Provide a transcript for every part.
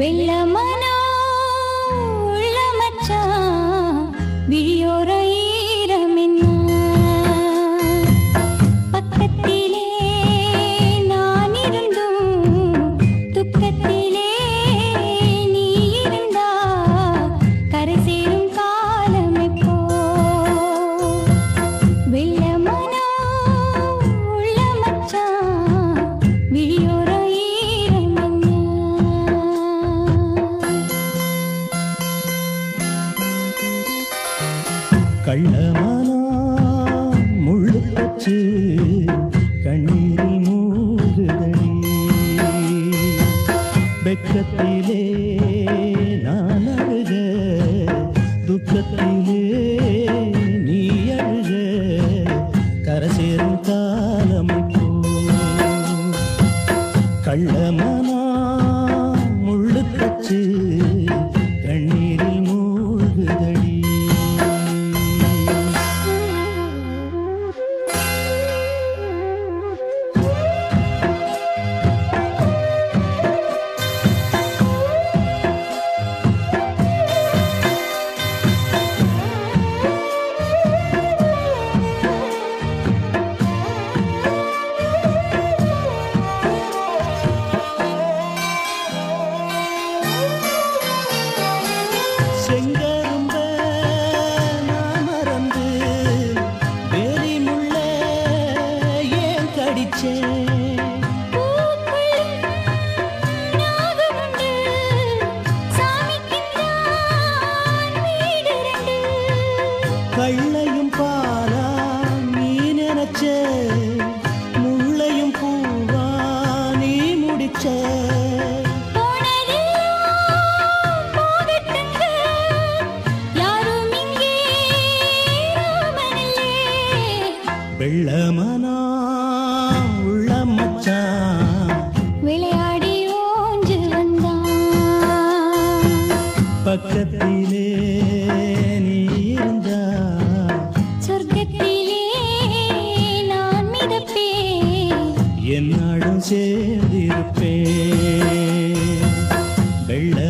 வெள்ளமனோ கள்ளமானா முள்ளு பச்சு கண்ணீரில் வெக்கத்திலே நான் அழுக துக்கத்திலே நீ அழுக கரை காலம் கள்ளமானா வெள்ளமனா உள்ள மச்சான் விளையாடி ஓஞ்சு வந்தான். பக்கத்திலே நீ இருந்தா சொர்க்கத்திலே நான் மிதப்பேன். என்னாடும் சேர்ந்திருப்பேன். வெள்ளமனா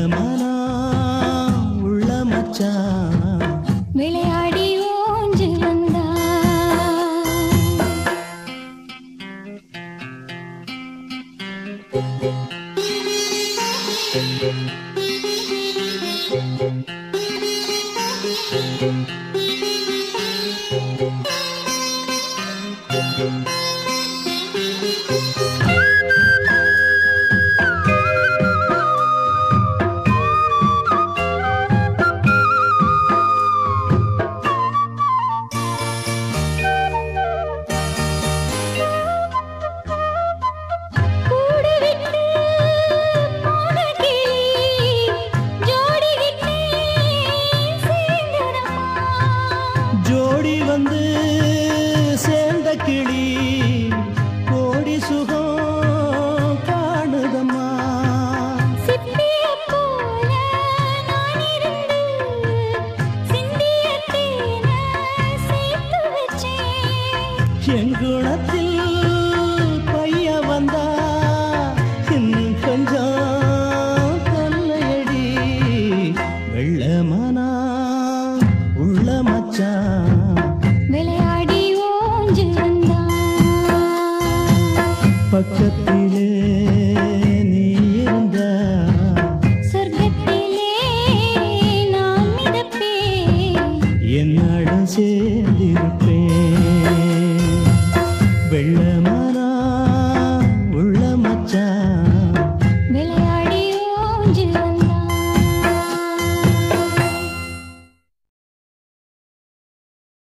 Thank you. வச்சேன் எங்குணத்தில் பைய வந்தா இன்னும் கொஞ்சம் தொல்லையடி வெள்ளமனா உள்ள மச்சான் விளையாடி ஓஞ்சு பக்கத்திலே நீ இருந்தா. சொர்க்கத்திலே நான் மிதப்பேன் என்னடம் சேர்ந்திருப்ப. വെള്ളമ